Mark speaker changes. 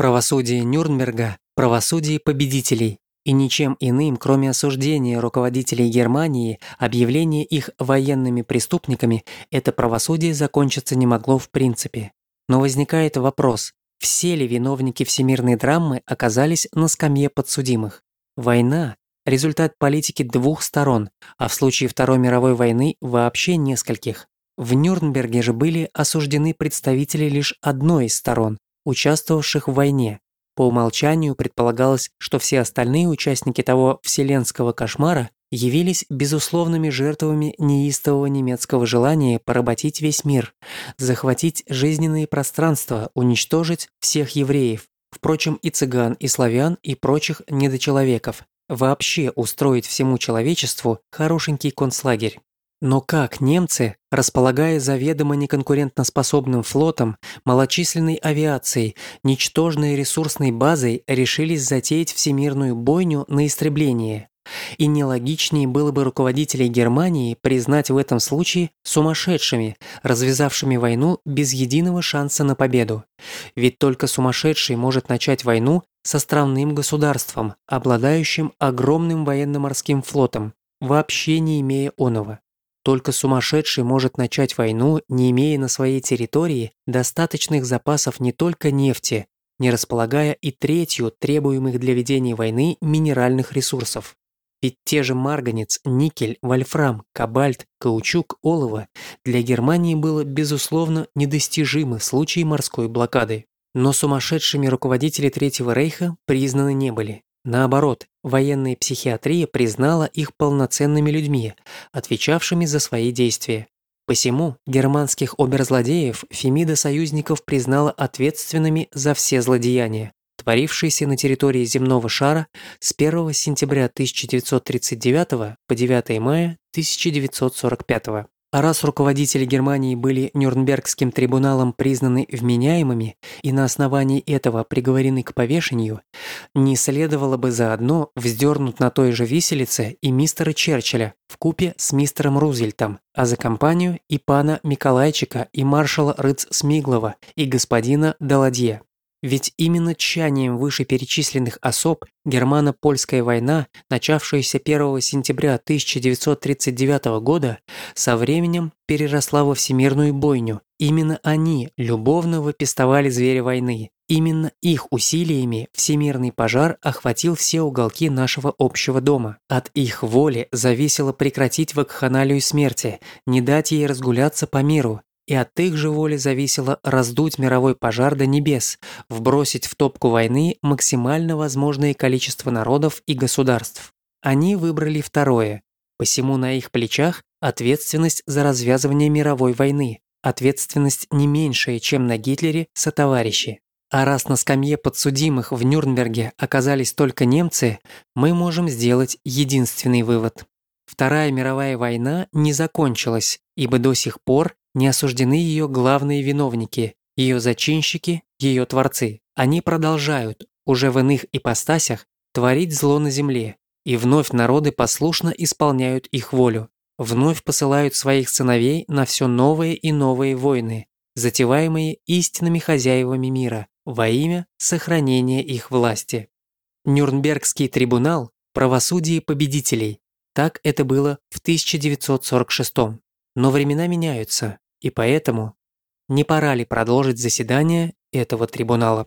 Speaker 1: Правосудие Нюрнберга – правосудие победителей, и ничем иным, кроме осуждения руководителей Германии, объявления их военными преступниками, это правосудие закончиться не могло в принципе. Но возникает вопрос, все ли виновники всемирной драмы оказались на скамье подсудимых? Война – результат политики двух сторон, а в случае Второй мировой войны вообще нескольких. В Нюрнберге же были осуждены представители лишь одной из сторон, участвовавших в войне. По умолчанию предполагалось, что все остальные участники того вселенского кошмара явились безусловными жертвами неистового немецкого желания поработить весь мир, захватить жизненные пространства, уничтожить всех евреев, впрочем, и цыган, и славян, и прочих недочеловеков, вообще устроить всему человечеству хорошенький концлагерь. Но как немцы, располагая заведомо неконкурентноспособным флотом, малочисленной авиацией, ничтожной ресурсной базой, решились затеять всемирную бойню на истребление? И нелогичнее было бы руководителей Германии признать в этом случае сумасшедшими, развязавшими войну без единого шанса на победу. Ведь только сумасшедший может начать войну с островным государством, обладающим огромным военно-морским флотом, вообще не имея оного. Только сумасшедший может начать войну, не имея на своей территории достаточных запасов не только нефти, не располагая и третью требуемых для ведения войны минеральных ресурсов. Ведь те же марганец, никель, вольфрам, кобальт, каучук, олово для Германии было, безусловно, недостижимы в случае морской блокады. Но сумасшедшими руководители Третьего Рейха признаны не были. Наоборот, военная психиатрия признала их полноценными людьми, отвечавшими за свои действия. Посему германских оберзлодеев Фемида союзников признала ответственными за все злодеяния, творившиеся на территории земного шара с 1 сентября 1939 по 9 мая 1945. А раз руководители Германии были Нюрнбергским трибуналом признаны вменяемыми и на основании этого приговорены к повешению, не следовало бы заодно вздернуть на той же виселице и мистера Черчилля в купе с мистером Рузвельтом, а за компанию и пана Миколайчика, и маршала Рыц Смиглова, и господина Даладье. Ведь именно тщанием вышеперечисленных особ германо-польская война, начавшаяся 1 сентября 1939 года, со временем переросла во всемирную бойню. Именно они любовно выпистовали зверя войны. Именно их усилиями всемирный пожар охватил все уголки нашего общего дома. От их воли зависело прекратить вакханалию смерти, не дать ей разгуляться по миру, и от их же воли зависело раздуть мировой пожар до небес, вбросить в топку войны максимально возможное количество народов и государств. Они выбрали второе, посему на их плечах ответственность за развязывание мировой войны, ответственность не меньшая, чем на Гитлере сотоварищи. А раз на скамье подсудимых в Нюрнберге оказались только немцы, мы можем сделать единственный вывод. Вторая мировая война не закончилась, ибо до сих пор не осуждены ее главные виновники, ее зачинщики, ее творцы. Они продолжают, уже в иных ипостасях, творить зло на земле, и вновь народы послушно исполняют их волю, вновь посылают своих сыновей на все новые и новые войны, затеваемые истинными хозяевами мира, во имя сохранения их власти. Нюрнбергский трибунал – правосудие победителей. Так это было в 1946 -м. Но времена меняются, и поэтому не пора ли продолжить заседание этого трибунала?